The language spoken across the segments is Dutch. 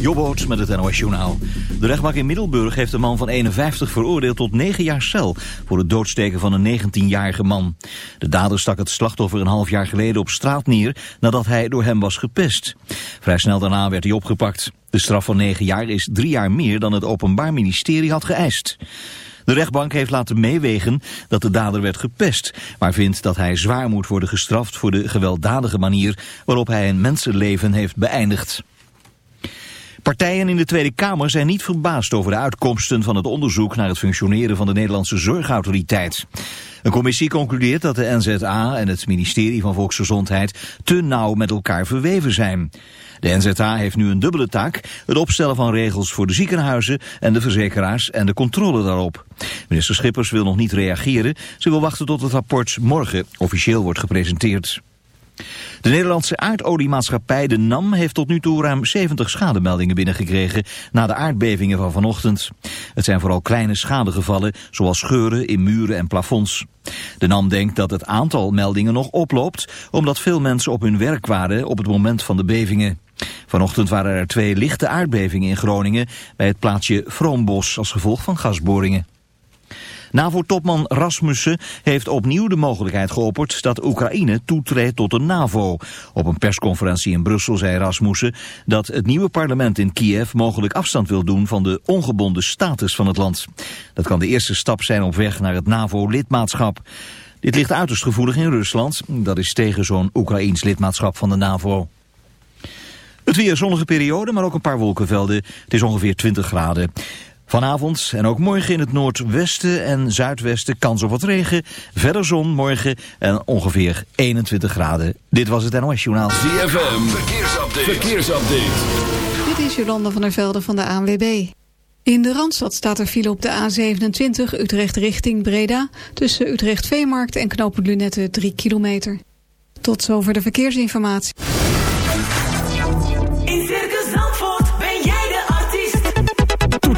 Jobboot met het NOS Journaal. De rechtbank in Middelburg heeft een man van 51 veroordeeld tot 9 jaar cel... voor het doodsteken van een 19-jarige man. De dader stak het slachtoffer een half jaar geleden op straat neer... nadat hij door hem was gepest. Vrij snel daarna werd hij opgepakt. De straf van 9 jaar is drie jaar meer dan het Openbaar Ministerie had geëist. De rechtbank heeft laten meewegen dat de dader werd gepest, maar vindt dat hij zwaar moet worden gestraft voor de gewelddadige manier waarop hij een mensenleven heeft beëindigd. Partijen in de Tweede Kamer zijn niet verbaasd over de uitkomsten van het onderzoek naar het functioneren van de Nederlandse Zorgautoriteit. Een commissie concludeert dat de NZA en het ministerie van Volksgezondheid te nauw met elkaar verweven zijn. De NZA heeft nu een dubbele taak, het opstellen van regels voor de ziekenhuizen en de verzekeraars en de controle daarop. Minister Schippers wil nog niet reageren, ze wil wachten tot het rapport morgen officieel wordt gepresenteerd. De Nederlandse aardoliemaatschappij De NAM heeft tot nu toe ruim 70 schademeldingen binnengekregen na de aardbevingen van vanochtend. Het zijn vooral kleine schadegevallen, zoals scheuren in muren en plafonds. De NAM denkt dat het aantal meldingen nog oploopt, omdat veel mensen op hun werk waren op het moment van de bevingen. Vanochtend waren er twee lichte aardbevingen in Groningen bij het plaatsje Vroombos als gevolg van gasboringen. NAVO-topman Rasmussen heeft opnieuw de mogelijkheid geopperd dat Oekraïne toetreedt tot de NAVO. Op een persconferentie in Brussel zei Rasmussen dat het nieuwe parlement in Kiev mogelijk afstand wil doen van de ongebonden status van het land. Dat kan de eerste stap zijn op weg naar het NAVO-lidmaatschap. Dit ligt uiterst gevoelig in Rusland. Dat is tegen zo'n Oekraïns lidmaatschap van de NAVO. Het weer zonnige periode, maar ook een paar wolkenvelden. Het is ongeveer 20 graden. Vanavond en ook morgen in het noordwesten en zuidwesten kans op wat regen. Verder zon morgen en ongeveer 21 graden. Dit was het NOS Journaal. ZFM, verkeersupdate. verkeersupdate. Dit is Jolanda van der Velde van de ANWB. In de Randstad staat er file op de A27 Utrecht richting Breda... tussen Utrecht Veemarkt en knooppunt Lunette 3 kilometer. Tot zover de verkeersinformatie.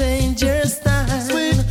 change your style. Sweet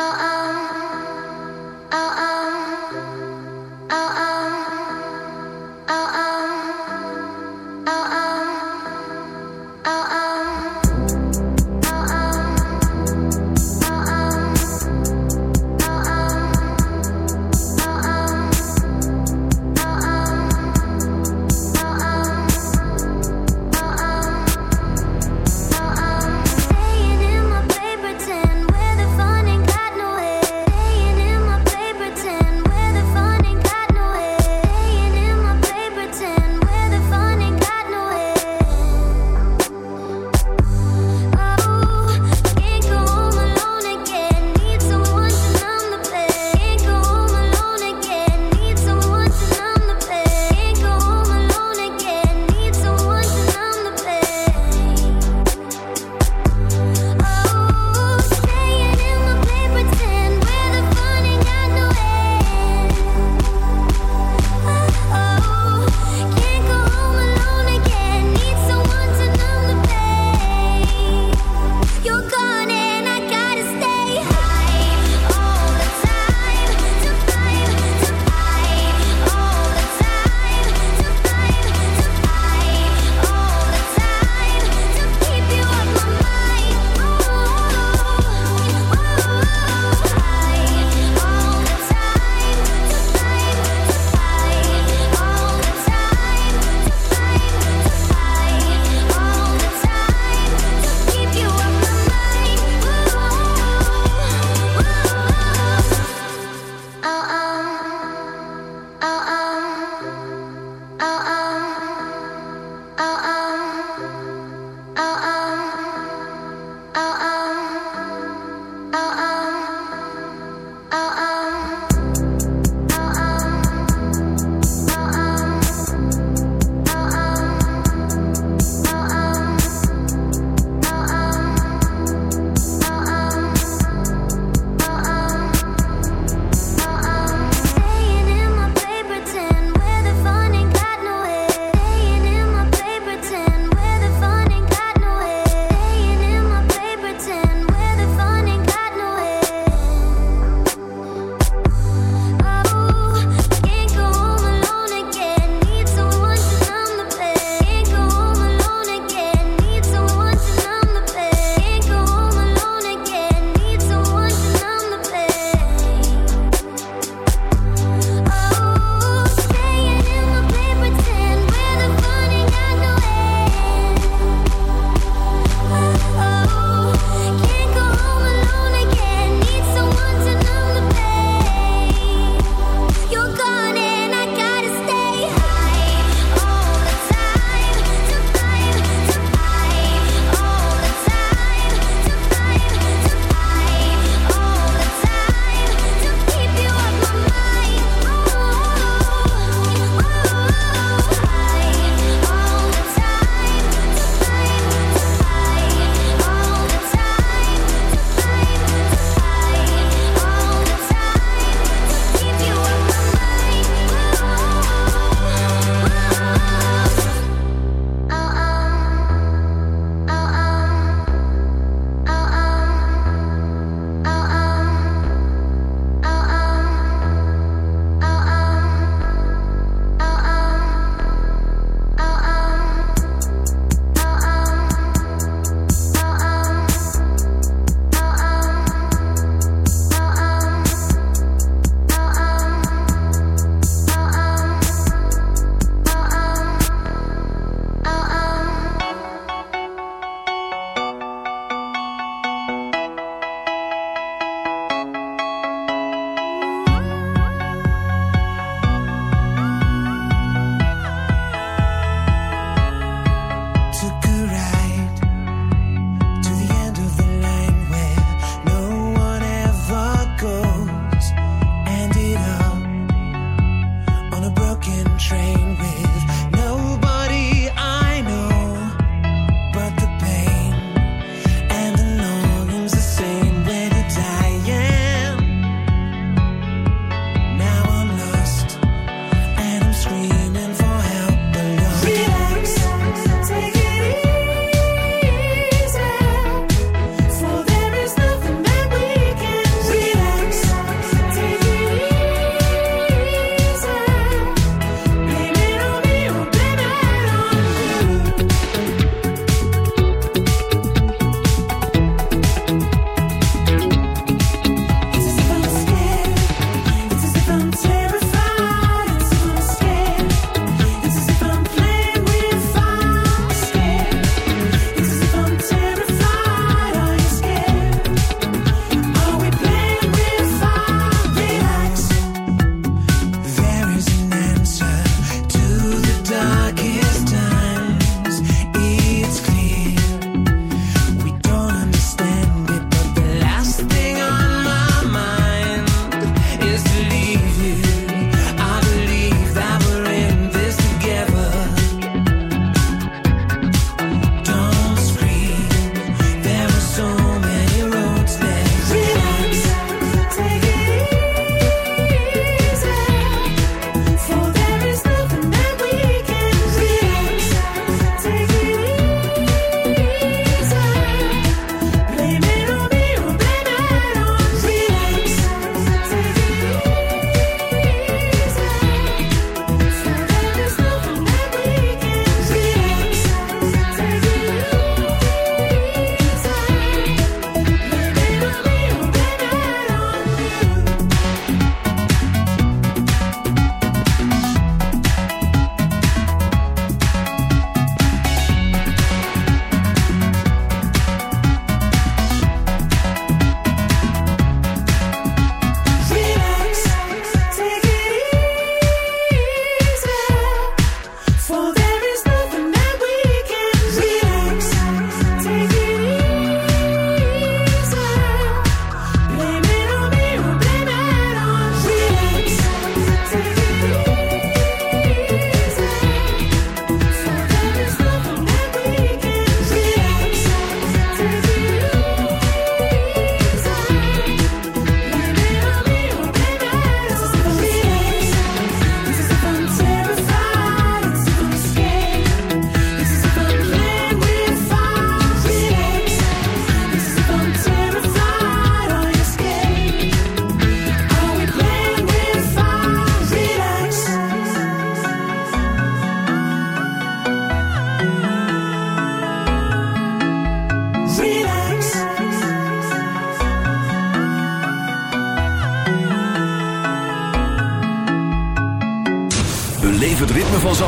oh, oh.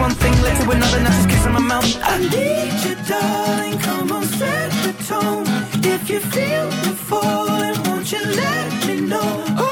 One thing led to another, now just kissing my mouth. I need you, darling. Come on, set the tone. If you feel the falling, won't you let me know?